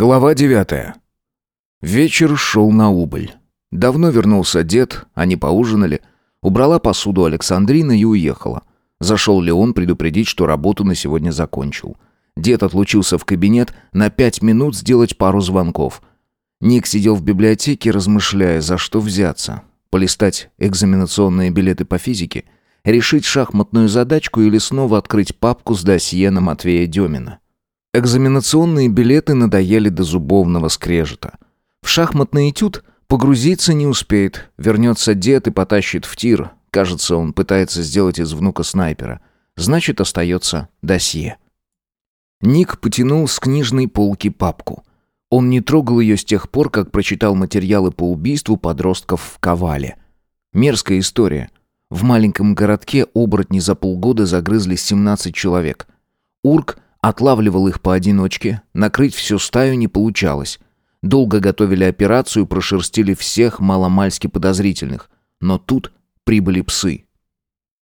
Глава девятая. Вечер шел на убыль. Давно вернулся дед, они поужинали. Убрала посуду Александрина и уехала. Зашел Леон предупредить, что работу на сегодня закончил. Дед отлучился в кабинет на пять минут сделать пару звонков. Ник сидел в библиотеке, размышляя, за что взяться. Полистать экзаменационные билеты по физике, решить шахматную задачку или снова открыть папку с досье на Матвея Демина. Экзаменационные билеты надоели до зубовного скрежета. В шахматный этюд погрузиться не успеет. Вернется дед и потащит в тир. Кажется, он пытается сделать из внука снайпера. Значит, остается досье. Ник потянул с книжной полки папку. Он не трогал ее с тех пор, как прочитал материалы по убийству подростков в Ковале. Мерзкая история. В маленьком городке оборотни за полгода загрызли 17 человек. Урк – Отлавливал их поодиночке, накрыть всю стаю не получалось. Долго готовили операцию, прошерстили всех маломальски подозрительных. Но тут прибыли псы.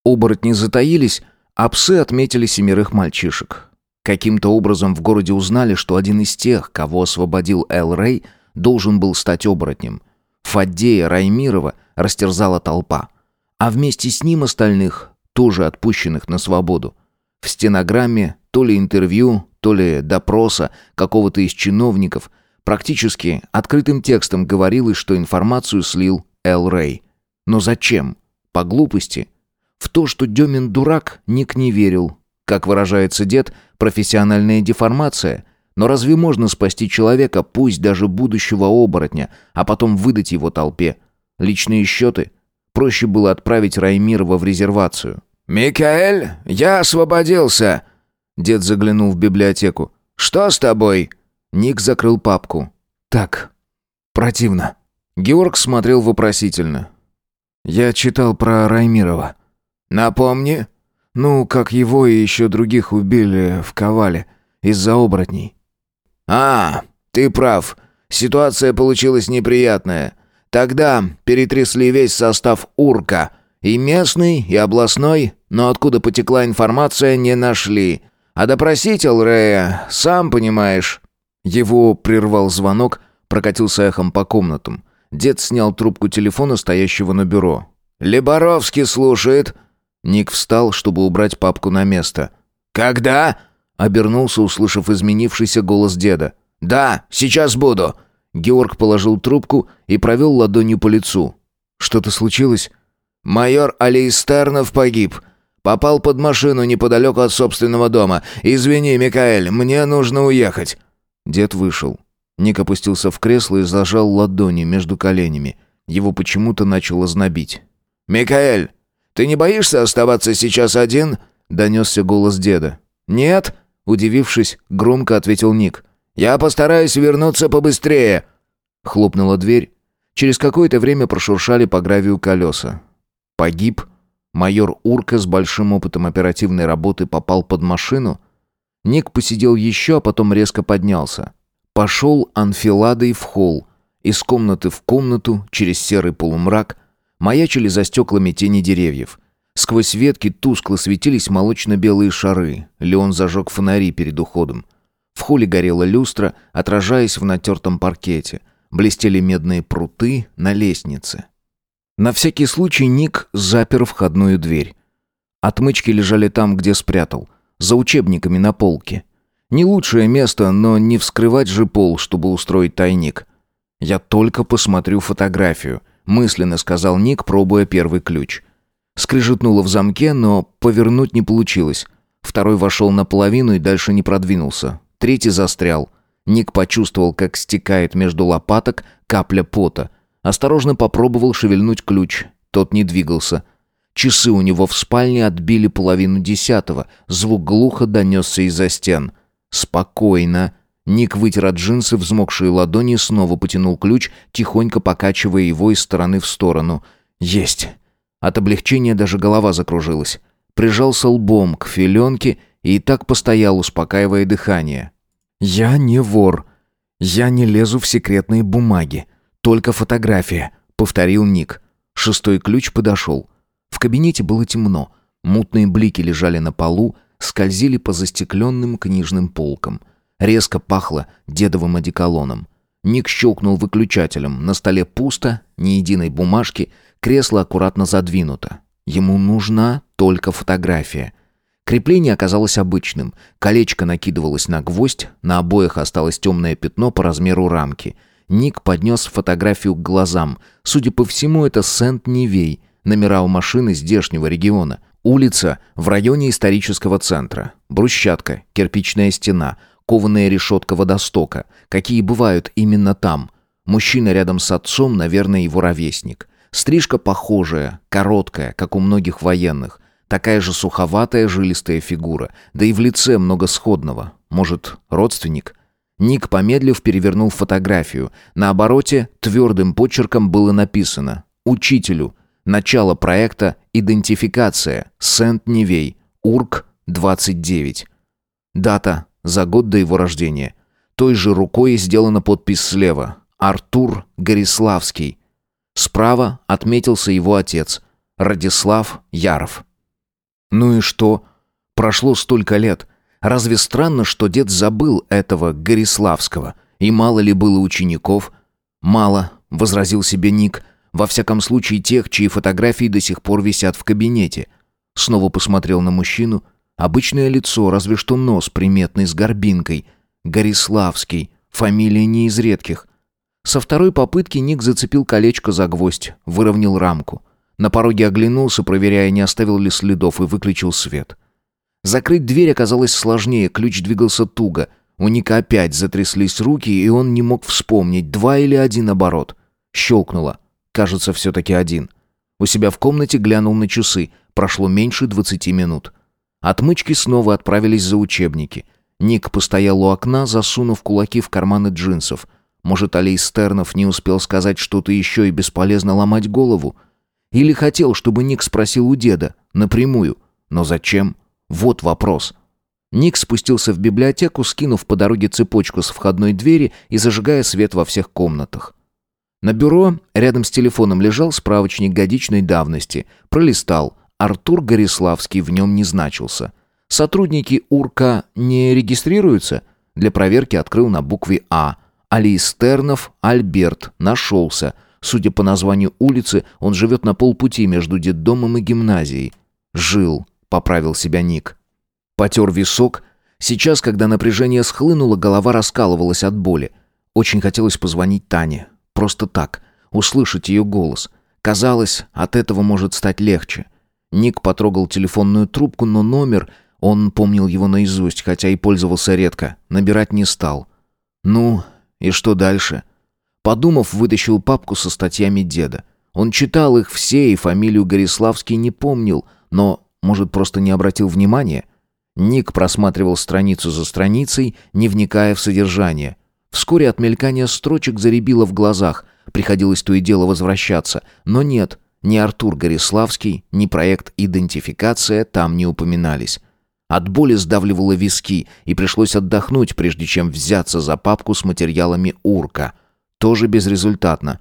Оборотни затаились, а псы отметили семерых мальчишек. Каким-то образом в городе узнали, что один из тех, кого освободил Эл Рэй, должен был стать оборотнем. Фаддея Раймирова растерзала толпа. А вместе с ним остальных, тоже отпущенных на свободу. В стенограмме то ли интервью, то ли допроса какого-то из чиновников, практически открытым текстом говорилось, что информацию слил Эл Рэй. Но зачем? По глупости. В то, что Демин дурак, Ник не верил. Как выражается дед, профессиональная деформация. Но разве можно спасти человека, пусть даже будущего оборотня, а потом выдать его толпе? Личные счеты? Проще было отправить Раймирова в резервацию. «Микаэль, я освободился!» Дед заглянул в библиотеку. «Что с тобой?» Ник закрыл папку. «Так, противно». Георг смотрел вопросительно. «Я читал про Раймирова». «Напомни». «Ну, как его и еще других убили в Ковале из-за оборотней». «А, ты прав. Ситуация получилась неприятная. Тогда перетрясли весь состав Урка. И местный, и областной, но откуда потекла информация, не нашли. А допросить Алрея, сам понимаешь». Его прервал звонок, прокатился эхом по комнатам. Дед снял трубку телефона, стоящего на бюро. «Леборовский слушает». Ник встал, чтобы убрать папку на место. «Когда?» — обернулся, услышав изменившийся голос деда. «Да, сейчас буду». Георг положил трубку и провел ладонью по лицу. «Что-то случилось?» «Майор Алейстернов погиб. Попал под машину неподалеку от собственного дома. Извини, Микаэль, мне нужно уехать». Дед вышел. Ник опустился в кресло и зажал ладони между коленями. Его почему-то начало знобить. «Микаэль, ты не боишься оставаться сейчас один?» — донесся голос деда. «Нет», — удивившись, громко ответил Ник. «Я постараюсь вернуться побыстрее». Хлопнула дверь. Через какое-то время прошуршали по гравию колеса. «Погиб?» Майор Урка с большим опытом оперативной работы попал под машину. Ник посидел еще, а потом резко поднялся. Пошел анфиладой в холл. Из комнаты в комнату, через серый полумрак, маячили за стеклами тени деревьев. Сквозь ветки тускло светились молочно-белые шары. Леон зажег фонари перед уходом. В холле горела люстра, отражаясь в натертом паркете. Блестели медные пруты на лестнице. На всякий случай Ник запер входную дверь. Отмычки лежали там, где спрятал, за учебниками на полке. Не лучшее место, но не вскрывать же пол, чтобы устроить тайник. «Я только посмотрю фотографию», — мысленно сказал Ник, пробуя первый ключ. Скрежетнуло в замке, но повернуть не получилось. Второй вошел наполовину и дальше не продвинулся. Третий застрял. Ник почувствовал, как стекает между лопаток капля пота. Осторожно попробовал шевельнуть ключ. Тот не двигался. Часы у него в спальне отбили половину десятого. Звук глухо донесся из-за стен. «Спокойно». Ник вытер от джинсы взмокшие ладони, снова потянул ключ, тихонько покачивая его из стороны в сторону. «Есть!» От облегчения даже голова закружилась. Прижался лбом к филенке и так постоял, успокаивая дыхание. «Я не вор. Я не лезу в секретные бумаги. «Только фотография», — повторил Ник. Шестой ключ подошел. В кабинете было темно. Мутные блики лежали на полу, скользили по застекленным книжным полкам. Резко пахло дедовым одеколоном. Ник щелкнул выключателем. На столе пусто, ни единой бумажки, кресло аккуратно задвинуто. Ему нужна только фотография. Крепление оказалось обычным. Колечко накидывалось на гвоздь, на обоях осталось темное пятно по размеру рамки. Ник поднес фотографию к глазам. Судя по всему, это Сент-Нивей, номера у машины здешнего региона. Улица в районе исторического центра. Брусчатка, кирпичная стена, кованая решетка водостока. Какие бывают именно там. Мужчина рядом с отцом, наверное, его ровесник. Стрижка похожая, короткая, как у многих военных. Такая же суховатая, жилистая фигура. Да и в лице много сходного. Может, родственник? Ник, помедлив, перевернул фотографию. На обороте твердым почерком было написано «Учителю. Начало проекта «Идентификация. Сент-Невей. УРК-29». Дата за год до его рождения. Той же рукой сделана подпись слева. Артур Гориславский. Справа отметился его отец. Радислав Яров. Ну и что? Прошло столько лет. Разве странно, что дед забыл этого Гориславского? И мало ли было учеников? Мало, возразил себе Ник. Во всяком случае, тех, чьи фотографии до сих пор висят в кабинете. Снова посмотрел на мужчину. Обычное лицо, разве что нос приметный с горбинкой. Гориславский. Фамилия не из редких. Со второй попытки Ник зацепил колечко за гвоздь, выровнял рамку. На пороге оглянулся, проверяя, не оставил ли следов, и выключил свет. Закрыть дверь оказалось сложнее, ключ двигался туго. У Ника опять затряслись руки, и он не мог вспомнить, два или один оборот. Щелкнуло. Кажется, все-таки один. У себя в комнате глянул на часы. Прошло меньше двадцати минут. Отмычки снова отправились за учебники. Ник постоял у окна, засунув кулаки в карманы джинсов. Может, Алей Стернов не успел сказать что-то еще и бесполезно ломать голову? Или хотел, чтобы Ник спросил у деда, напрямую. Но зачем? Вот вопрос. Ник спустился в библиотеку, скинув по дороге цепочку с входной двери и зажигая свет во всех комнатах. На бюро рядом с телефоном лежал справочник годичной давности. Пролистал. Артур Гориславский в нем не значился. Сотрудники УРКа не регистрируются? Для проверки открыл на букве «А». Алистернов Альберт нашелся. Судя по названию улицы, он живет на полпути между детдомом и гимназией. «Жил», — поправил себя Ник. Потер висок. Сейчас, когда напряжение схлынуло, голова раскалывалась от боли. Очень хотелось позвонить Тане. Просто так. Услышать ее голос. Казалось, от этого может стать легче. Ник потрогал телефонную трубку, но номер... Он помнил его наизусть, хотя и пользовался редко. Набирать не стал. «Ну, и что дальше?» Подумав, вытащил папку со статьями деда. Он читал их все и фамилию Гориславский не помнил, но, может, просто не обратил внимания. Ник просматривал страницу за страницей, не вникая в содержание. Вскоре от мелькания строчек заребило в глазах. Приходилось то и дело возвращаться. Но нет, ни Артур Гориславский, ни проект «Идентификация» там не упоминались. От боли сдавливало виски, и пришлось отдохнуть, прежде чем взяться за папку с материалами «Урка». Тоже безрезультатно.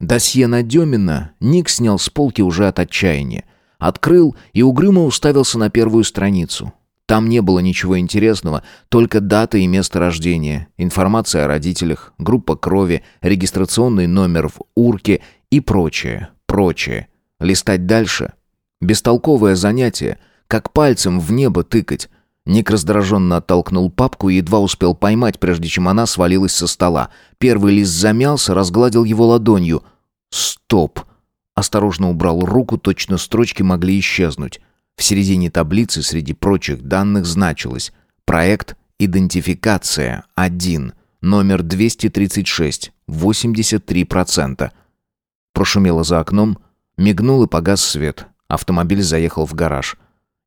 Досье на Демина Ник снял с полки уже от отчаяния. Открыл и угрюмо уставился на первую страницу. Там не было ничего интересного, только дата и место рождения, информация о родителях, группа крови, регистрационный номер в урке и прочее, прочее. Листать дальше. Бестолковое занятие, как пальцем в небо тыкать. Ник раздраженно оттолкнул папку и едва успел поймать, прежде чем она свалилась со стола. Первый лист замялся, разгладил его ладонью. «Стоп!» Осторожно убрал руку, точно строчки могли исчезнуть. В середине таблицы среди прочих данных значилось «Проект «Идентификация 1», номер 236, 83%». Прошумело за окном, мигнул и погас свет. Автомобиль заехал в гараж.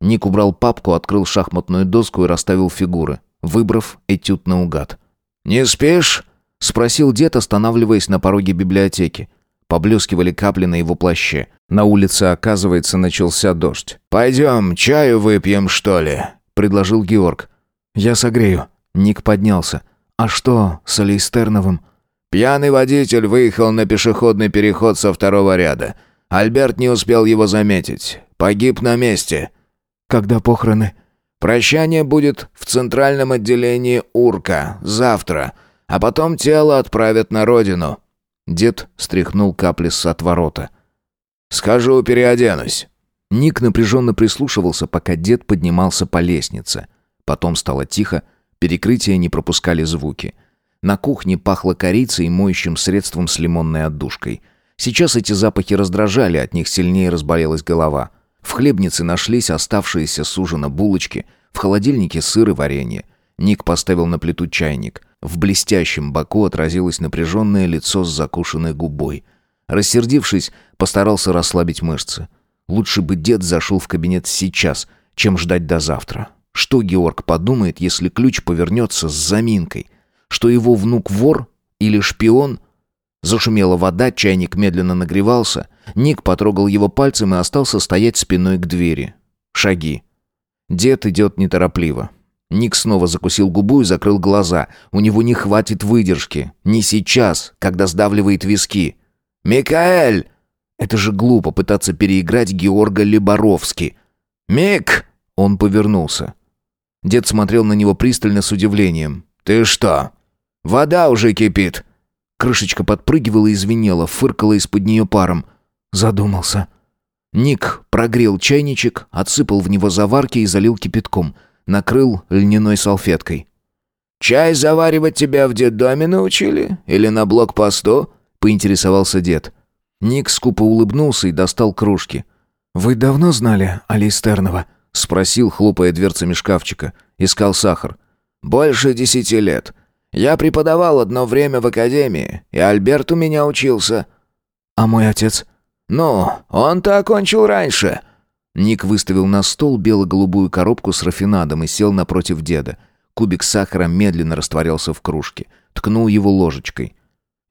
Ник убрал папку, открыл шахматную доску и расставил фигуры, выбрав этюд наугад. «Не спишь?» — спросил дед, останавливаясь на пороге библиотеки. Поблескивали капли на его плаще. На улице, оказывается, начался дождь. «Пойдем, чаю выпьем, что ли?» — предложил Георг. «Я согрею». Ник поднялся. «А что с Алистерновым?» Пьяный водитель выехал на пешеходный переход со второго ряда. Альберт не успел его заметить. Погиб на месте. Когда похороны? Прощание будет в центральном отделении Урка завтра, а потом тело отправят на родину». Дед стряхнул капли с отворота. «Скажу, переоденусь». Ник напряженно прислушивался, пока дед поднимался по лестнице. Потом стало тихо, перекрытия не пропускали звуки. На кухне пахло корицей и моющим средством с лимонной отдушкой. Сейчас эти запахи раздражали, от них сильнее разболелась голова. В хлебнице нашлись оставшиеся с ужина булочки, в холодильнике сыр и варенье. Ник поставил на плиту чайник. В блестящем боку отразилось напряженное лицо с закушенной губой. Рассердившись, постарался расслабить мышцы. Лучше бы дед зашел в кабинет сейчас, чем ждать до завтра. Что Георг подумает, если ключ повернется с заминкой? Что его внук вор или шпион? Зашумела вода, чайник медленно нагревался. Ник потрогал его пальцем и остался стоять спиной к двери. Шаги. Дед идет неторопливо. Ник снова закусил губу и закрыл глаза. У него не хватит выдержки. Не сейчас, когда сдавливает виски. «Микаэль!» Это же глупо пытаться переиграть Георга Леборовски. «Мик!» Он повернулся. Дед смотрел на него пристально с удивлением. «Ты что? Вода уже кипит!» Крышечка подпрыгивала и звенела, фыркала из-под нее паром. Задумался. Ник прогрел чайничек, отсыпал в него заварки и залил кипятком. Накрыл льняной салфеткой. «Чай заваривать тебя в детдоме научили? Или на блокпосту?» — поинтересовался дед. Ник скупо улыбнулся и достал кружки. «Вы давно знали Алистернова?» — спросил, хлопая дверцами шкафчика. Искал сахар. «Больше десяти лет. Я преподавал одно время в академии, и Альберт у меня учился». «А мой отец?» «Ну, он-то окончил раньше». Ник выставил на стол бело-голубую коробку с рафинадом и сел напротив деда. Кубик сахара медленно растворялся в кружке. Ткнул его ложечкой.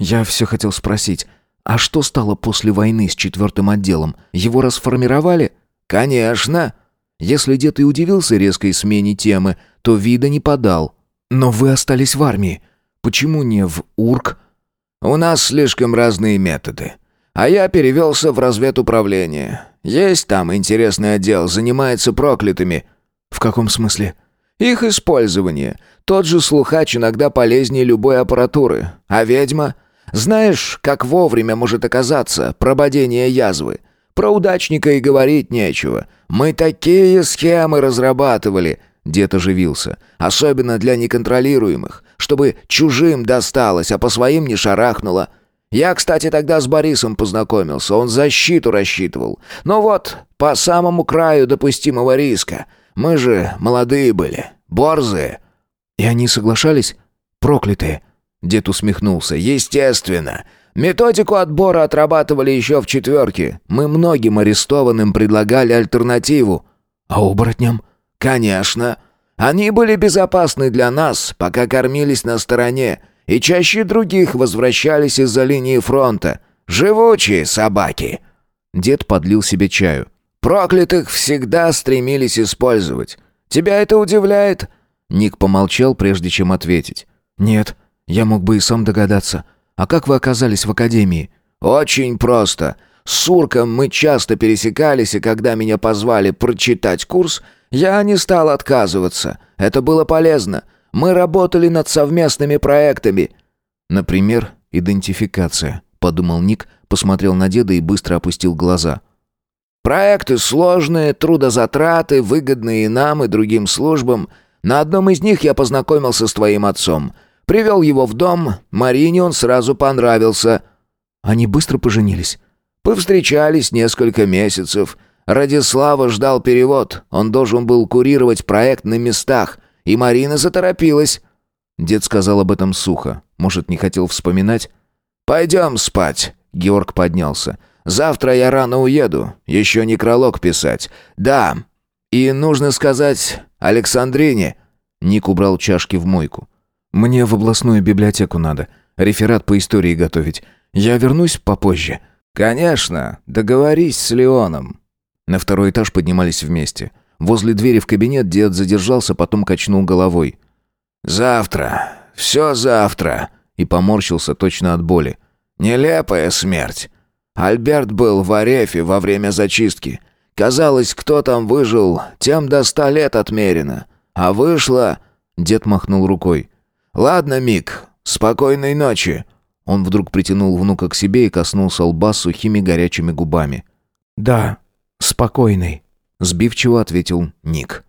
«Я все хотел спросить, а что стало после войны с четвертым отделом? Его расформировали? Конечно. Если дед и удивился резкой смене темы, то вида не подал. Но вы остались в армии. Почему не в УРК? У нас слишком разные методы. А я перевелся в разведуправление. Есть там интересный отдел, занимается проклятыми. В каком смысле? Их использование. Тот же слухач иногда полезнее любой аппаратуры. А ведьма? Знаешь, как вовремя может оказаться прободение язвы? Про удачника и говорить нечего. Мы такие схемы разрабатывали. Дед оживился. Особенно для неконтролируемых. Чтобы чужим досталось, а по своим не шарахнуло. Я, кстати, тогда с Борисом познакомился. Он защиту рассчитывал. Но вот, по самому краю допустимого риска. Мы же молодые были. Борзые. И они соглашались? Проклятые. Дед усмехнулся. «Естественно. Методику отбора отрабатывали еще в четверке. Мы многим арестованным предлагали альтернативу». «А оборотням?» «Конечно. Они были безопасны для нас, пока кормились на стороне, и чаще других возвращались из-за линии фронта. Живучие собаки». Дед подлил себе чаю. «Проклятых всегда стремились использовать. Тебя это удивляет?» Ник помолчал, прежде чем ответить. «Нет». Я мог бы и сам догадаться. А как вы оказались в академии? Очень просто. С Сурком мы часто пересекались, и когда меня позвали прочитать курс, я не стал отказываться. Это было полезно. Мы работали над совместными проектами. Например, идентификация, подумал Ник, посмотрел на деда и быстро опустил глаза. Проекты сложные, трудозатраты, выгодные и нам, и другим службам. На одном из них я познакомился с твоим отцом. Привел его в дом, Марине он сразу понравился. Они быстро поженились. Повстречались несколько месяцев. Радислава ждал перевод. Он должен был курировать проект на местах. И Марина заторопилась. Дед сказал об этом сухо. Может, не хотел вспоминать? «Пойдем спать», — Георг поднялся. «Завтра я рано уеду. Еще некролог писать. Да. И нужно сказать Александрине». Ник убрал чашки в мойку. Мне в областную библиотеку надо. Реферат по истории готовить. Я вернусь попозже». «Конечно. Договорись с Леоном». На второй этаж поднимались вместе. Возле двери в кабинет дед задержался, потом качнул головой. «Завтра. Все завтра». И поморщился точно от боли. «Нелепая смерть. Альберт был в Арефе во время зачистки. Казалось, кто там выжил, тем до ста лет отмерено. А вышло...» Дед махнул рукой. «Ладно, Мик, спокойной ночи». Он вдруг притянул внука к себе и коснулся лба сухими горячими губами. «Да, спокойный», — сбивчиво ответил Ник.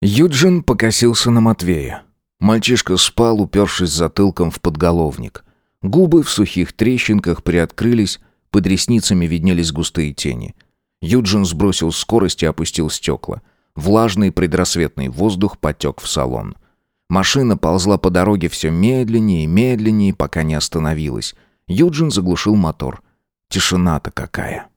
Юджин покосился на Матвея. Мальчишка спал, упершись затылком в подголовник. Губы в сухих трещинках приоткрылись, под ресницами виднелись густые тени. Юджин сбросил скорость и опустил стекла. Влажный предрассветный воздух потек в салон. Машина ползла по дороге все медленнее и медленнее, пока не остановилась. Юджин заглушил мотор. Тишина-то какая.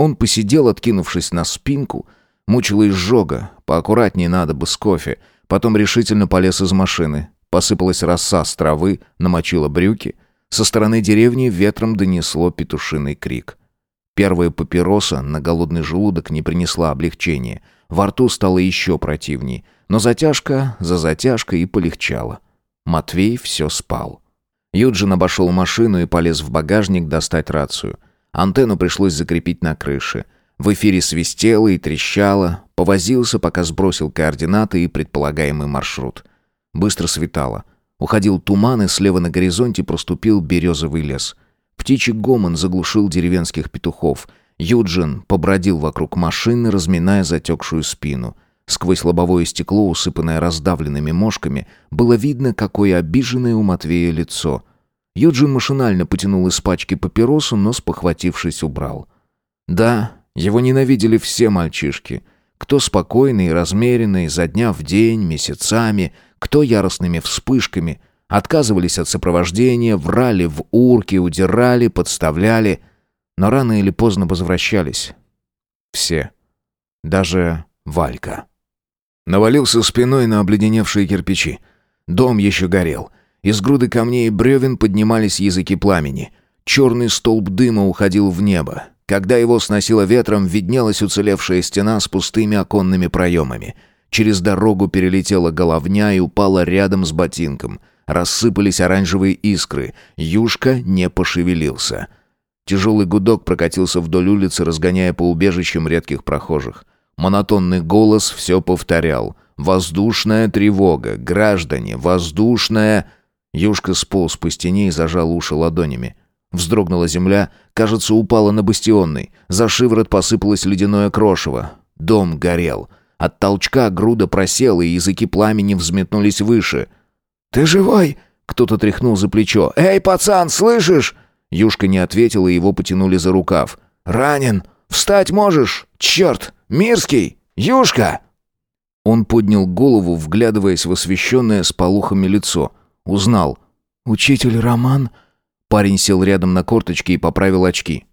Он посидел, откинувшись на спинку. Мучила изжога. Поаккуратнее надо бы с кофе. Потом решительно полез из машины. Посыпалась роса с травы, намочила брюки. Со стороны деревни ветром донесло петушиный крик. Первая папироса на голодный желудок не принесла облегчения. Во рту стало еще противней. Но затяжка за затяжкой и полегчало. Матвей все спал. Юджин обошел машину и полез в багажник достать рацию. Антенну пришлось закрепить на крыше. В эфире свистело и трещало. Повозился, пока сбросил координаты и предполагаемый маршрут. Быстро светало. Уходил туман, и слева на горизонте проступил березовый лес. Птичий гомон заглушил деревенских петухов. Юджин побродил вокруг машины, разминая затекшую спину — Сквозь лобовое стекло, усыпанное раздавленными мошками, было видно, какое обиженное у Матвея лицо. Юджин машинально потянул из пачки папиросу, но, спохватившись, убрал. Да, его ненавидели все мальчишки. Кто спокойный и размеренный, за дня в день, месяцами, кто яростными вспышками. Отказывались от сопровождения, врали в урки, удирали, подставляли. Но рано или поздно возвращались. Все. Даже Валька. Навалился спиной на обледеневшие кирпичи. Дом еще горел. Из груды камней и бревен поднимались языки пламени. Черный столб дыма уходил в небо. Когда его сносило ветром, виднелась уцелевшая стена с пустыми оконными проемами. Через дорогу перелетела головня и упала рядом с ботинком. Рассыпались оранжевые искры. Юшка не пошевелился. Тяжелый гудок прокатился вдоль улицы, разгоняя по убежищам редких прохожих. Монотонный голос все повторял. «Воздушная тревога! Граждане! Воздушная...» Юшка сполз по стене и зажал уши ладонями. Вздрогнула земля, кажется, упала на бастионный. За шиворот посыпалось ледяное крошево. Дом горел. От толчка груда просела, и языки пламени взметнулись выше. «Ты живой?» Кто-то тряхнул за плечо. «Эй, пацан, слышишь?» Юшка не ответил, и его потянули за рукав. «Ранен! Встать можешь? Черт! Мирский! Юшка!» Он поднял голову, вглядываясь в освещенное с полухами лицо. Узнал. «Учитель Роман?» Парень сел рядом на корточки и поправил очки.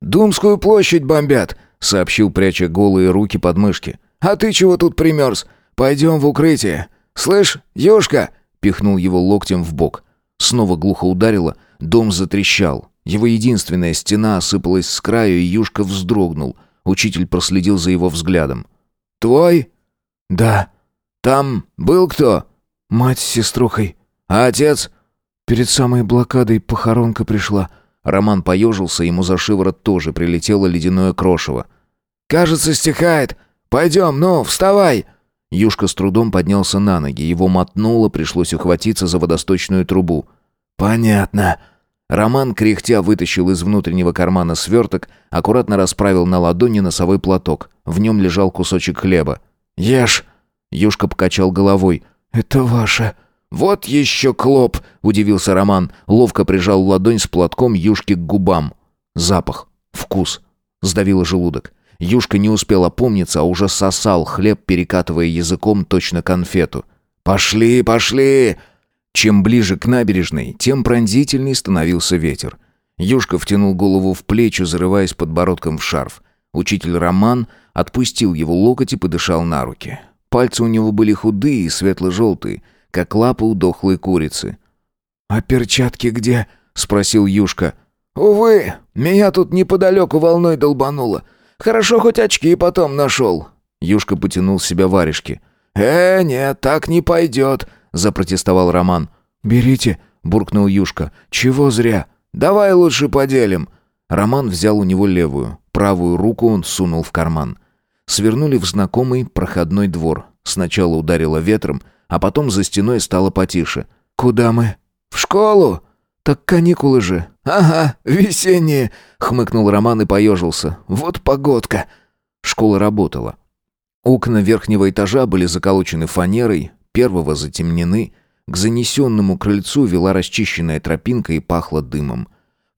«Думскую площадь бомбят», — сообщил, пряча голые руки под мышки. «А ты чего тут примерз? Пойдем в укрытие. Слышь, Юшка!» — пихнул его локтем в бок. Снова глухо ударило, дом затрещал. Его единственная стена осыпалась с краю, и Юшка вздрогнул. Учитель проследил за его взглядом. «Твой?» «Да». «Там был кто?» «Мать с сеструхой». «А отец?» «Перед самой блокадой похоронка пришла». Роман поежился, ему за шиворот тоже прилетело ледяное крошево. «Кажется, стихает. Пойдем, ну, вставай!» Юшка с трудом поднялся на ноги. Его мотнуло, пришлось ухватиться за водосточную трубу. «Понятно». Роман, кряхтя, вытащил из внутреннего кармана сверток, аккуратно расправил на ладони носовой платок. В нем лежал кусочек хлеба. «Ешь!» Юшка покачал головой. «Это ваше». «Вот еще клоп!» — удивился Роман. Ловко прижал ладонь с платком Юшки к губам. Запах. Вкус. Сдавило желудок. Юшка не успел опомниться, а уже сосал хлеб, перекатывая языком точно конфету. «Пошли, пошли!» Чем ближе к набережной, тем пронзительней становился ветер. Юшка втянул голову в плечи, зарываясь подбородком в шарф. Учитель Роман отпустил его локоть и подышал на руки. Пальцы у него были худые и светло-желтые, как лапы у дохлой курицы. «А перчатки где?» — спросил Юшка. «Увы, меня тут неподалеку волной долбануло. Хорошо, хоть очки потом нашел». Юшка потянул себя варежки. «Э, нет, так не пойдет», запротестовал Роман. «Берите», — буркнул Юшка. «Чего зря? Давай лучше поделим». Роман взял у него левую. Правую руку он сунул в карман. Свернули в знакомый проходной двор. Сначала ударило ветром, а потом за стеной стало потише. «Куда мы?» «В школу!» «Так каникулы же». «Ага, весенние!» — хмыкнул Роман и поежился. «Вот погодка!» Школа работала. Окна верхнего этажа были заколочены фанерой, первого затемнены. К занесенному крыльцу вела расчищенная тропинка и пахло дымом.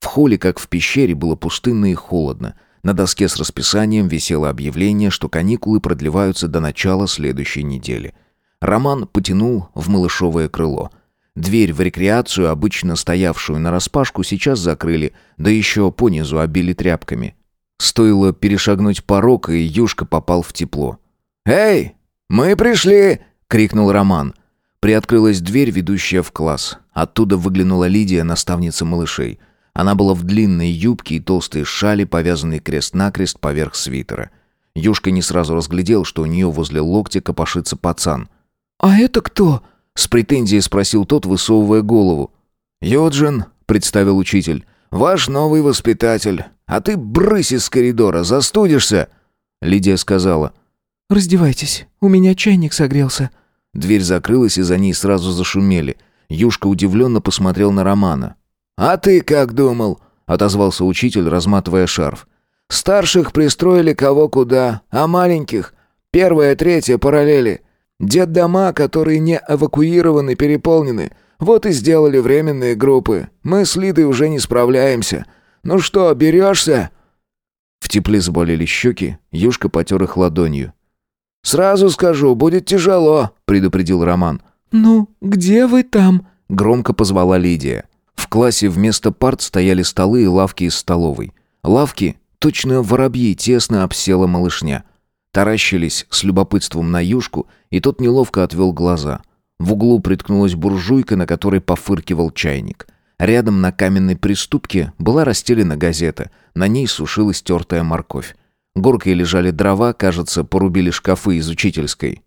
В холле, как в пещере, было пустынно и холодно. На доске с расписанием висело объявление, что каникулы продлеваются до начала следующей недели. Роман потянул в малышовое крыло. Дверь в рекреацию, обычно стоявшую нараспашку, сейчас закрыли, да еще понизу обили тряпками. Стоило перешагнуть порог, и Юшка попал в тепло. «Эй, мы пришли!» — крикнул Роман. Приоткрылась дверь, ведущая в класс. Оттуда выглянула Лидия, наставница малышей. Она была в длинной юбке и толстой шали, повязанной крест-накрест поверх свитера. Юшка не сразу разглядел, что у нее возле локтя копошится пацан. «А это кто?» — с претензией спросил тот, высовывая голову. «Юджин», — представил учитель, — «ваш новый воспитатель. А ты брысь из коридора, застудишься!» Лидия сказала. «Раздевайтесь, у меня чайник согрелся». Дверь закрылась, и за ней сразу зашумели. Юшка удивленно посмотрел на Романа. «А ты как думал?» — отозвался учитель, разматывая шарф. «Старших пристроили кого куда, а маленьких — первая, третья параллели. Детдома, которые не эвакуированы, переполнены. Вот и сделали временные группы. Мы с Лидой уже не справляемся. Ну что, берешься?» В тепле заболели щеки, Юшка потер их ладонью. «Сразу скажу, будет тяжело», — предупредил Роман. «Ну, где вы там?» — громко позвала Лидия. В классе вместо парт стояли столы и лавки из столовой. Лавки, точно воробьи, тесно обсела малышня. Таращились с любопытством на юшку, и тот неловко отвел глаза. В углу приткнулась буржуйка, на которой пофыркивал чайник. Рядом на каменной приступке была расстелена газета, на ней сушилась тертая морковь. Горкой лежали дрова, кажется, порубили шкафы из учительской.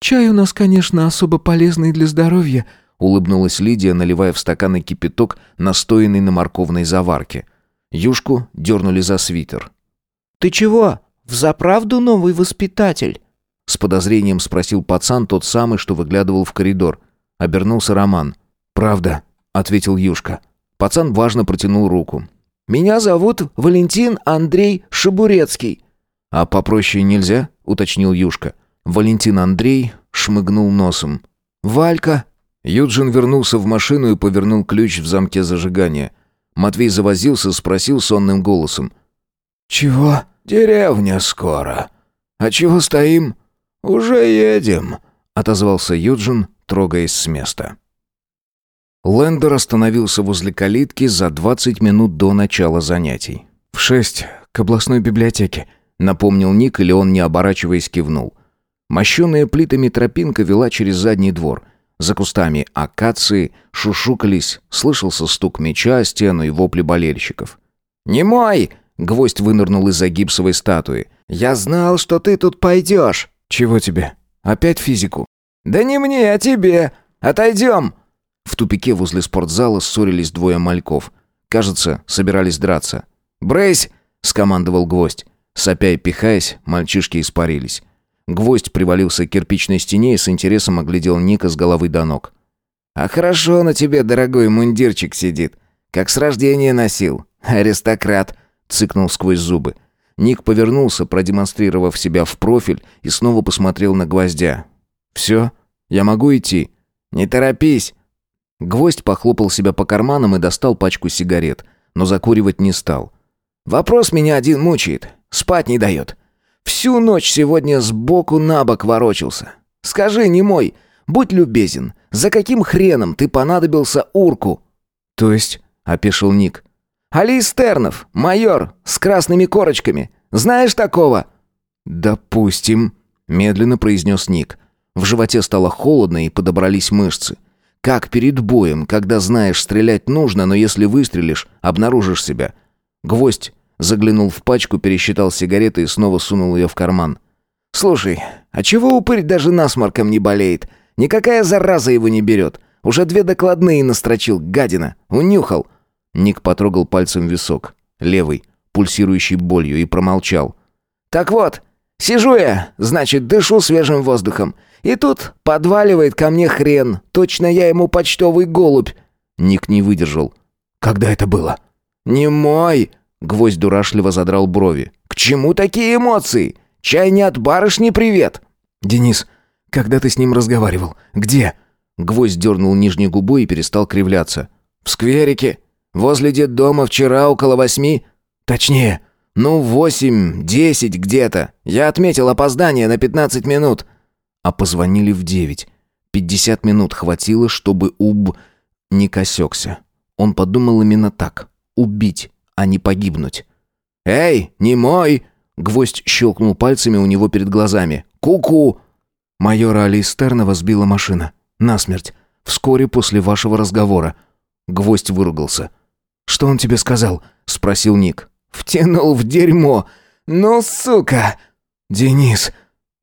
«Чай у нас, конечно, особо полезный для здоровья», улыбнулась Лидия, наливая в стаканы кипяток, настоянный на морковной заварке. Юшку дернули за свитер. «Ты чего? Взаправду новый воспитатель?» С подозрением спросил пацан, тот самый, что выглядывал в коридор. Обернулся Роман. «Правда», — ответил Юшка. Пацан важно протянул руку. «Меня зовут Валентин Андрей Шабурецкий». «А попроще нельзя?» — уточнил Юшка. Валентин Андрей шмыгнул носом. «Валька», Юджин вернулся в машину и повернул ключ в замке зажигания. Матвей завозился, спросил сонным голосом. «Чего? Деревня скоро. А чего стоим? Уже едем», — отозвался Юджин, трогаясь с места. Лендер остановился возле калитки за 20 минут до начала занятий. «В шесть, к областной библиотеке», — напомнил Ник, или он, не оборачиваясь, кивнул. Мощеная плитами тропинка вела через задний двор — за кустами акации шушукались, слышался стук меча о стену и вопли болельщиков. «Не мой!» — гвоздь вынырнул из-за гипсовой статуи. «Я знал, что ты тут пойдешь!» «Чего тебе? Опять физику?» «Да не мне, а тебе! Отойдем!» В тупике возле спортзала ссорились двое мальков. Кажется, собирались драться. «Брысь!» — скомандовал гвоздь. Сопя и пихаясь, мальчишки испарились. Гвоздь привалился к кирпичной стене и с интересом оглядел Ника с головы до ног. «А хорошо на тебе, дорогой мундирчик сидит. Как с рождения носил. Аристократ!» — цыкнул сквозь зубы. Ник повернулся, продемонстрировав себя в профиль, и снова посмотрел на гвоздя. «Все? Я могу идти?» «Не торопись!» Гвоздь похлопал себя по карманам и достал пачку сигарет, но закуривать не стал. «Вопрос меня один мучает. Спать не дает. Всю ночь сегодня сбоку на бок ворочался. Скажи, не мой, будь любезен, за каким хреном ты понадобился урку?» «То есть?» — опешил Ник. «Али Стернов, майор, с красными корочками. Знаешь такого?» «Допустим», — медленно произнес Ник. В животе стало холодно и подобрались мышцы. Как перед боем, когда знаешь, стрелять нужно, но если выстрелишь, обнаружишь себя. Гвоздь Заглянул в пачку, пересчитал сигареты и снова сунул ее в карман. «Слушай, а чего упырь даже насморком не болеет? Никакая зараза его не берет. Уже две докладные настрочил, гадина. Унюхал». Ник потрогал пальцем висок. Левый. пульсирующей болью, и промолчал. «Так вот, сижу я, значит, дышу свежим воздухом. И тут подваливает ко мне хрен. Точно я ему почтовый голубь». Ник не выдержал. «Когда это было?» «Не мой!» Гвоздь дурашливо задрал брови. «К чему такие эмоции? Чай не от барышни привет!» «Денис, когда ты с ним разговаривал? Где?» Гвоздь дернул нижней губой и перестал кривляться. «В скверике. Возле детдома вчера около восьми». «Точнее». «Ну, восемь, десять где-то. Я отметил опоздание на пятнадцать минут». А позвонили в девять. Пятьдесят минут хватило, чтобы Уб не косекся. Он подумал именно так. Убить, а не погибнуть. «Эй, не мой!» Гвоздь щелкнул пальцами у него перед глазами. «Ку-ку!» Майора Алистернова сбила машина. Насмерть. Вскоре после вашего разговора. Гвоздь выругался. «Что он тебе сказал?» Спросил Ник. «Втянул в дерьмо! Ну, сука!» «Денис!»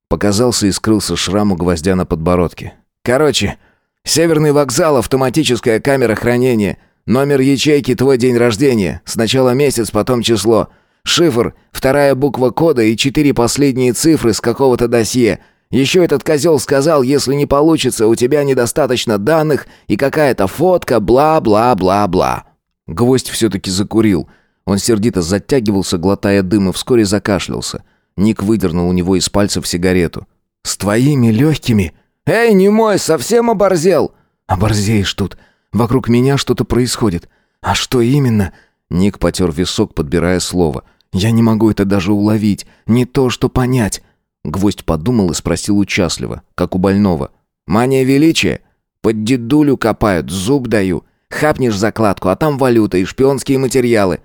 Показался и скрылся шрам у гвоздя на подбородке. «Короче, Северный вокзал, автоматическая камера хранения. Номер ячейки, твой день рождения. Сначала месяц, потом число. Шифр, вторая буква кода и четыре последние цифры с какого-то досье. Еще этот козел сказал, если не получится, у тебя недостаточно данных и какая-то фотка, бла-бла-бла-бла». Гвоздь все-таки закурил. Он сердито затягивался, глотая дым, и вскоре закашлялся. Ник выдернул у него из пальцев сигарету. «С твоими легкими?» «Эй, не мой, совсем оборзел!» «Оборзеешь тут. Вокруг меня что-то происходит. А что именно?» Ник потер висок, подбирая слово. «Я не могу это даже уловить. Не то, что понять». Гвоздь подумал и спросил участливо, как у больного. «Мания величия? Под дедулю копают, зуб даю. Хапнешь закладку, а там валюта и шпионские материалы».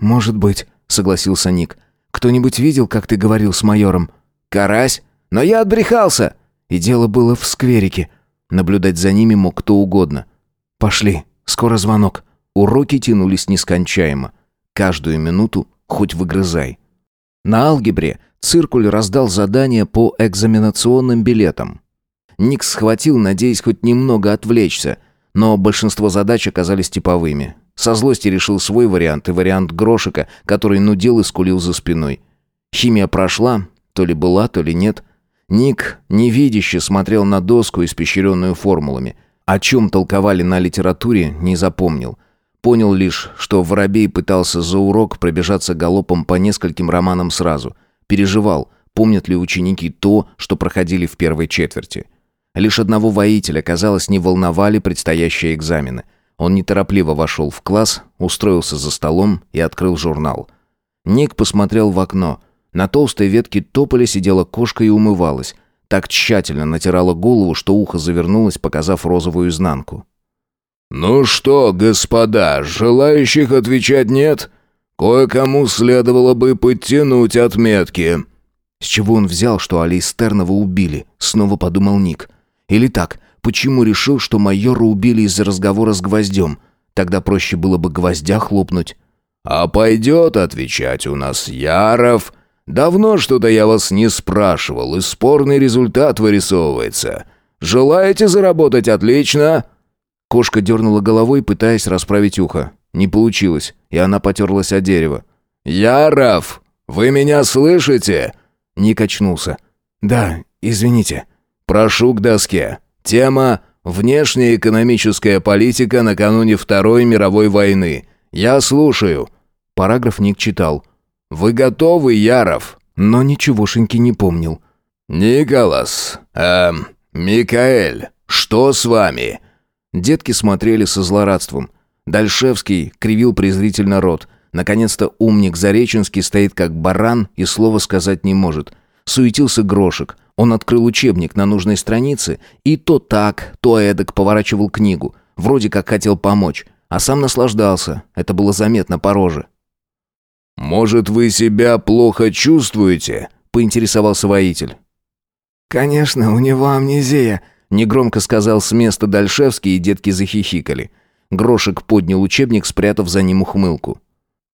«Может быть», — согласился Ник. «Кто-нибудь видел, как ты говорил с майором?» «Карась? Но я отбрехался!» И дело было в скверике. Наблюдать за ними мог кто угодно. «Пошли, скоро звонок». Уроки тянулись нескончаемо. Каждую минуту хоть выгрызай. На алгебре циркуль раздал задания по экзаменационным билетам. Ник схватил, надеясь хоть немного отвлечься, но большинство задач оказались типовыми. Со злости решил свой вариант и вариант Грошика, который нудел и скулил за спиной. Химия прошла, то ли была, то ли нет. Ник невидяще смотрел на доску, испещренную формулами. О чем толковали на литературе, не запомнил. Понял лишь, что Воробей пытался за урок пробежаться галопом по нескольким романам сразу. Переживал, помнят ли ученики то, что проходили в первой четверти. Лишь одного воителя, казалось, не волновали предстоящие экзамены. Он неторопливо вошел в класс, устроился за столом и открыл журнал. Ник посмотрел в окно. На толстой ветке тополя сидела кошка и умывалась. Так тщательно натирала голову, что ухо завернулось, показав розовую изнанку. «Ну что, господа, желающих отвечать нет? Кое-кому следовало бы подтянуть отметки». С чего он взял, что Алистернова убили? Снова подумал Ник. Или так, почему решил, что майора убили из-за разговора с гвоздем? Тогда проще было бы гвоздя хлопнуть. «А пойдет отвечать у нас Яров. Давно что-то я вас не спрашивал, и спорный результат вырисовывается. Желаете заработать отлично?» Кошка дернула головой, пытаясь расправить ухо. Не получилось, и она потерлась о дерево. «Яров, вы меня слышите?» Ник очнулся. «Да, извините». «Прошу к доске. Тема «Внешняя экономическая политика накануне Второй мировой войны». Я слушаю». Параграф Ник читал. «Вы готовы, Яров?» Но ничегошеньки не помнил. «Николас, эм, Микаэль, что с вами?» Детки смотрели со злорадством. Дальшевский кривил презрительно рот. Наконец-то умник Зареченский стоит как баран и слова сказать не может. Суетился Грошек. Он открыл учебник на нужной странице и то так, то эдак поворачивал книгу. Вроде как хотел помочь. А сам наслаждался. Это было заметно по роже. «Может, вы себя плохо чувствуете?» — поинтересовался воитель. «Конечно, у него амнезия», — негромко сказал с места Дальшевский, и детки захихикали. Грошек поднял учебник, спрятав за ним ухмылку.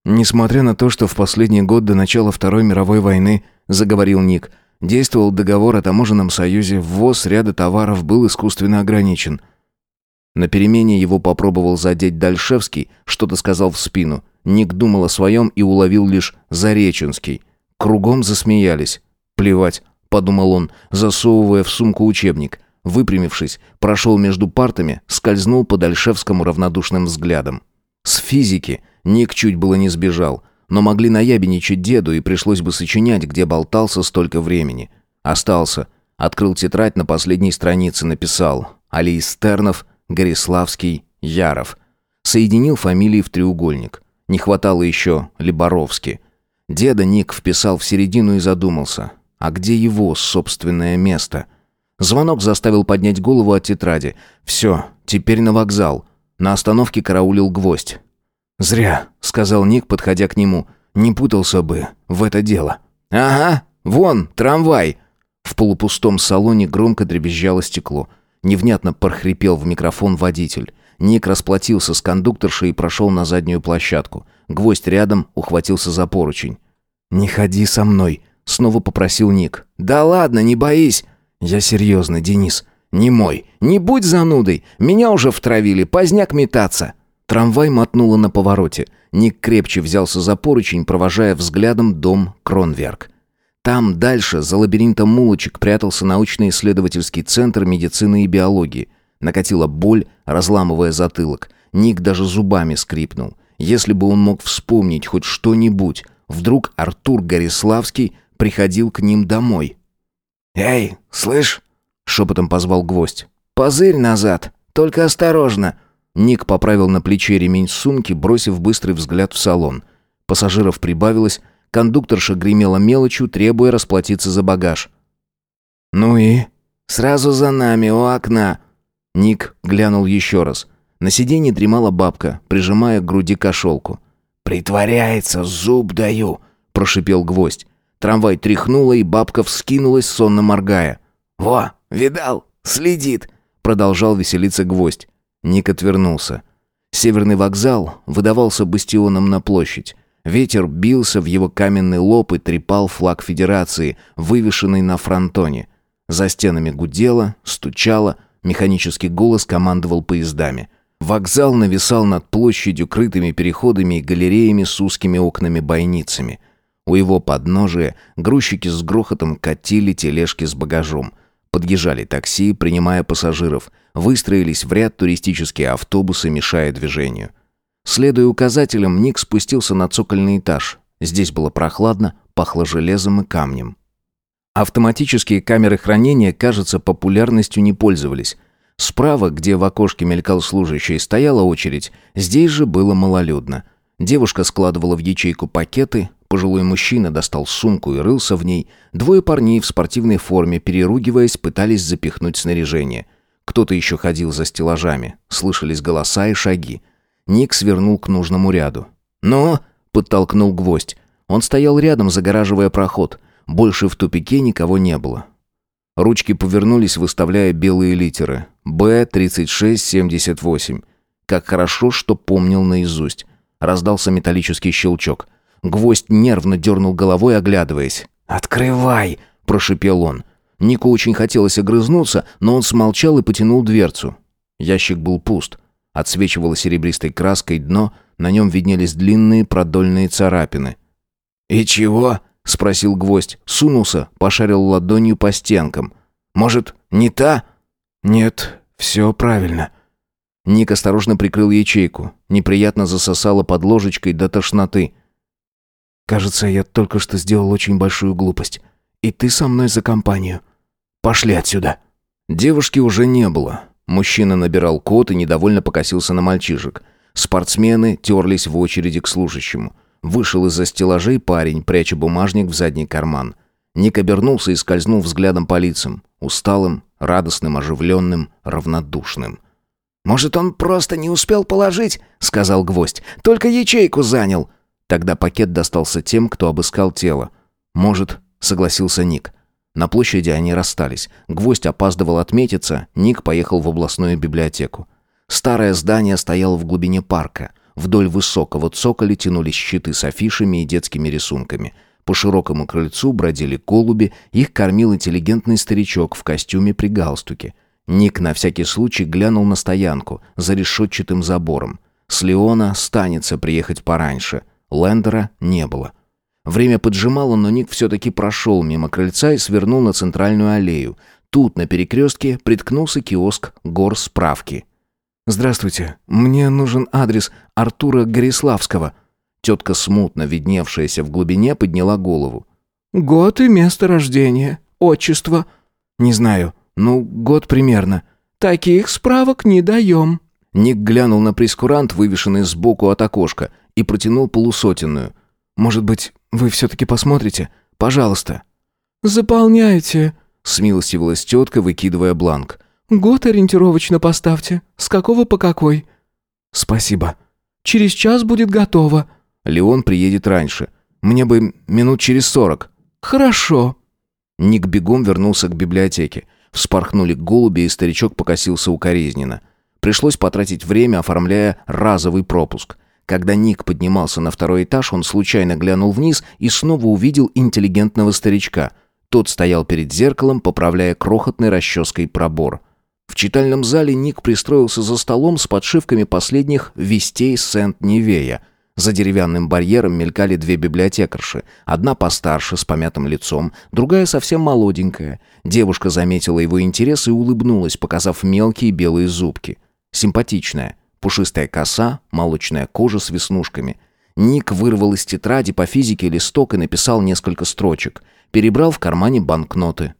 «Несмотря на то, что в последний год до начала Второй мировой войны, — заговорил Ник, — действовал договор о таможенном союзе, ввоз ряда товаров был искусственно ограничен». На перемене его попробовал задеть Дальшевский, что-то сказал в спину. Ник думал о своем и уловил лишь Зареченский. Кругом засмеялись. «Плевать», — подумал он, засовывая в сумку учебник. Выпрямившись, прошел между партами, скользнул по Дальшевскому равнодушным взглядом. С физики Ник чуть было не сбежал, но могли наябеничать деду, и пришлось бы сочинять, где болтался столько времени. Остался. Открыл тетрадь на последней странице, написал «Алий Стернов, Гориславский, Яров». Соединил фамилии в треугольник. Не хватало еще Либоровски. Деда Ник вписал в середину и задумался. А где его собственное место? Звонок заставил поднять голову от тетради. Все, теперь на вокзал. На остановке караулил гвоздь. «Зря», — сказал Ник, подходя к нему. «Не путался бы в это дело». «Ага, вон, трамвай!» В полупустом салоне громко дребезжало стекло. Невнятно прохрипел в микрофон водитель. Ник расплатился с кондукторшей и прошел на заднюю площадку. Гвоздь рядом ухватился за поручень. «Не ходи со мной», — снова попросил Ник. «Да ладно, не боись». «Я серьезно, Денис. Не мой. Не будь занудой. Меня уже втравили. Поздняк метаться». Трамвай мотнуло на повороте. Ник крепче взялся за поручень, провожая взглядом дом Кронверк. Там дальше, за лабиринтом мулочек, прятался научно-исследовательский центр медицины и биологии. Накатила боль, разламывая затылок. Ник даже зубами скрипнул. Если бы он мог вспомнить хоть что-нибудь, вдруг Артур Гориславский приходил к ним домой. «Эй, слышь?» — шепотом позвал гвоздь. «Позырь назад, только осторожно!» Ник поправил на плече ремень сумки, бросив быстрый взгляд в салон. Пассажиров прибавилось, Кондукторша гремела мелочью, требуя расплатиться за багаж. «Ну и?» «Сразу за нами, у окна». Ник глянул еще раз. На сиденье дремала бабка, прижимая к груди кошелку. «Притворяется, зуб даю», — прошипел гвоздь. Трамвай тряхнуло, и бабка вскинулась, сонно моргая. «Во, видал? Следит!» — продолжал веселиться гвоздь. Ник отвернулся. Северный вокзал выдавался бастионом на площадь. Ветер бился в его каменный лоб и трепал флаг Федерации, вывешенный на фронтоне. За стенами гудело, стучало, механический голос командовал поездами. Вокзал нависал над площадью крытыми переходами и галереями с узкими окнами-бойницами. У его подножия грузчики с грохотом катили тележки с багажом. Подъезжали такси, принимая пассажиров. Выстроились в ряд туристические автобусы, мешая движению. Следуя указателям, Ник спустился на цокольный этаж. Здесь было прохладно, пахло железом и камнем. Автоматические камеры хранения, кажется, популярностью не пользовались. Справа, где в окошке мелькал служащий, стояла очередь. Здесь же было малолюдно. Девушка складывала в ячейку пакеты, пожилой мужчина достал сумку и рылся в ней. Двое парней в спортивной форме, переругиваясь, пытались запихнуть снаряжение. Кто-то еще ходил за стеллажами. Слышались голоса и шаги. Ник свернул к нужному ряду. «Ну?» — подтолкнул гвоздь. Он стоял рядом, загораживая проход. Больше в тупике никого не было. Ручки повернулись, выставляя белые литеры. «Б-3678». Как хорошо, что помнил наизусть. Раздался металлический щелчок. Гвоздь нервно дернул головой, оглядываясь. «Открывай!» – прошипел он. Нику очень хотелось огрызнуться, но он смолчал и потянул дверцу. Ящик был пуст. Отсвечивало серебристой краской дно, на нем виднелись длинные продольные царапины. «И чего?» — спросил гвоздь. Сунулся, пошарил ладонью по стенкам. «Может, не та?» «Нет, все правильно». Ник осторожно прикрыл ячейку. Неприятно засосало под ложечкой до тошноты. «Кажется, я только что сделал очень большую глупость. И ты со мной за компанию. Пошли отсюда». Девушки уже не было. Мужчина набирал код и недовольно покосился на мальчишек. Спортсмены терлись в очереди к служащему. Вышел из-за стеллажей парень, пряча бумажник в задний карман. Ник обернулся и скользнул взглядом по лицам. Усталым, радостным, оживленным, равнодушным. «Может, он просто не успел положить?» — сказал гвоздь. «Только ячейку занял». Тогда пакет достался тем, кто обыскал тело. «Может», — согласился Ник. На площади они расстались. Гвоздь опаздывал отметиться, Ник поехал в областную библиотеку. Старое здание стояло в глубине парка. Вдоль высокого цоколя тянулись щиты с афишами и детскими рисунками. По широкому крыльцу бродили голуби, их кормил интеллигентный старичок в костюме при галстуке. Ник на всякий случай глянул на стоянку за решетчатым забором. С Леона станется приехать пораньше. Лендера не было. Время поджимало, но Ник все-таки прошел мимо крыльца и свернул на центральную аллею. Тут, на перекрестке, приткнулся киоск гор справки. «Здравствуйте. Мне нужен адрес Артура Гориславского». Тетка, смутно видневшаяся в глубине, подняла голову. «Год и место рождения. Отчество?» «Не знаю. Ну, год примерно». «Таких справок не даем». Ник глянул на прескурант, вывешенный сбоку от окошка, и протянул полусотенную. «Может быть, вы все-таки посмотрите? Пожалуйста». «Заполняйте», — смилостивилась тетка, выкидывая бланк. «Год ориентировочно поставьте. С какого по какой?» «Спасибо». «Через час будет готово». «Леон приедет раньше. Мне бы минут через сорок». «Хорошо». Ник бегом вернулся к библиотеке. Вспорхнули голуби, и старичок покосился укоризненно. Пришлось потратить время, оформляя разовый пропуск. Когда Ник поднимался на второй этаж, он случайно глянул вниз и снова увидел интеллигентного старичка. Тот стоял перед зеркалом, поправляя крохотной расческой пробор. В читальном зале Ник пристроился за столом с подшивками последних «Вестей Сент-Невея», за деревянным барьером мелькали две библиотекарши. Одна постарше, с помятым лицом, другая совсем молоденькая. Девушка заметила его интерес и улыбнулась, показав мелкие белые зубки. Симпатичная. Пушистая коса, молочная кожа с веснушками. Ник вырвал из тетради по физике листок и написал несколько строчек. Перебрал в кармане банкноты.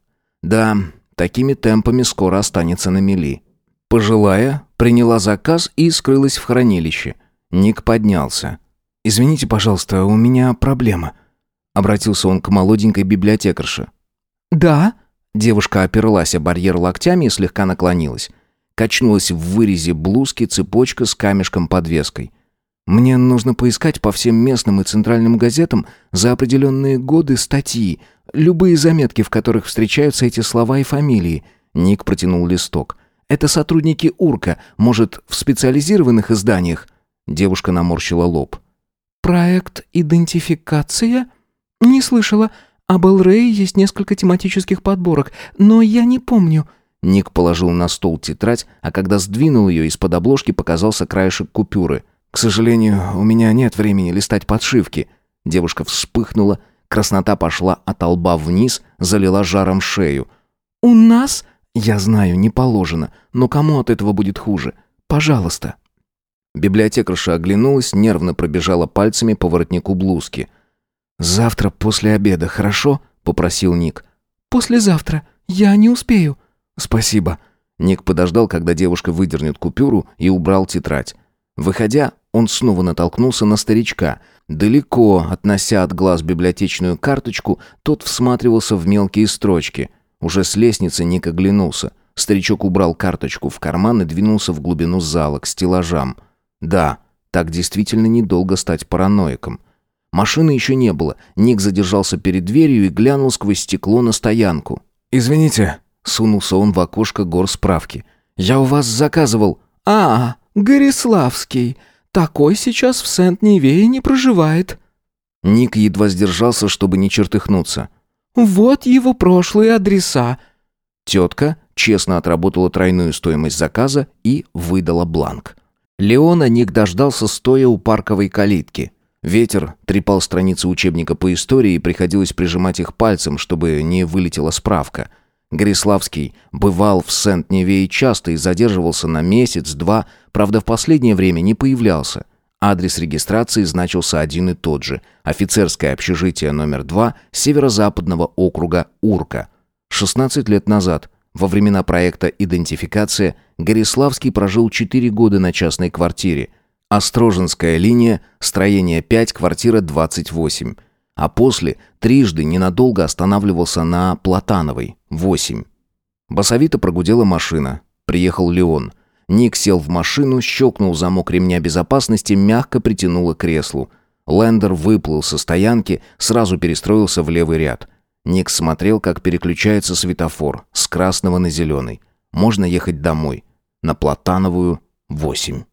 Да, такими темпами скоро останется на мели. Пожилая, приняла заказ и скрылась в хранилище. Ник поднялся. «Извините, пожалуйста, у меня проблема», — обратился он к молоденькой библиотекарше. «Да?» Девушка оперлась о барьер локтями и слегка наклонилась. Качнулась в вырезе блузки цепочка с камешком-подвеской. «Мне нужно поискать по всем местным и центральным газетам за определенные годы статьи, любые заметки, в которых встречаются эти слова и фамилии». Ник протянул листок. «Это сотрудники УРКа, может, в специализированных изданиях?» Девушка наморщила лоб. «Проект «Идентификация»? Не слышала. Об Элрее есть несколько тематических подборок, но я не помню». Ник положил на стол тетрадь, а когда сдвинул ее, из-под обложки показался краешек купюры. «К сожалению, у меня нет времени листать подшивки». Девушка вспыхнула, краснота пошла от лба вниз, залила жаром шею. «У нас...» «Я знаю, не положено, но кому от этого будет хуже? Пожалуйста». Библиотекарша оглянулась, нервно пробежала пальцами по воротнику блузки. «Завтра после обеда, хорошо?» — попросил Ник. «Послезавтра. Я не успею». «Спасибо». Ник подождал, когда девушка выдернет купюру и убрал тетрадь. Выходя, он снова натолкнулся на старичка. Далеко, относя от глаз библиотечную карточку, тот всматривался в мелкие строчки. Уже с лестницы Ник оглянулся. Старичок убрал карточку в карман и двинулся в глубину зала, к стеллажам. Да, так действительно недолго стать параноиком. Машины еще не было. Ник задержался перед дверью и глянул сквозь стекло на стоянку. «Извините», — сунулся он в окошко гор справки. «Я у вас заказывал...» «А, Гориславский. Такой сейчас в Сент-Невее не проживает». Ник едва сдержался, чтобы не чертыхнуться. «Вот его прошлые адреса». Тетка честно отработала тройную стоимость заказа и выдала бланк. Леона Ник дождался, стоя у парковой калитки. Ветер трепал страницы учебника по истории, и приходилось прижимать их пальцем, чтобы не вылетела справка. Гориславский бывал в Сент-Невее часто и задерживался на месяц-два, правда, в последнее время не появлялся. Адрес регистрации значился один и тот же. Офицерское общежитие номер два северо-западного округа Урка. 16 лет назад во времена проекта «Идентификация» Гориславский прожил 4 года на частной квартире. Остроженская линия, строение 5, квартира 28. А после трижды ненадолго останавливался на Платановой, 8. Басовито прогудела машина. Приехал Леон. Ник сел в машину, щелкнул замок ремня безопасности, мягко притянуло к креслу. Лендер выплыл со стоянки, сразу перестроился в левый ряд. Ник смотрел, как переключается светофор с красного на зеленый. Можно ехать домой. На Платановую, 8.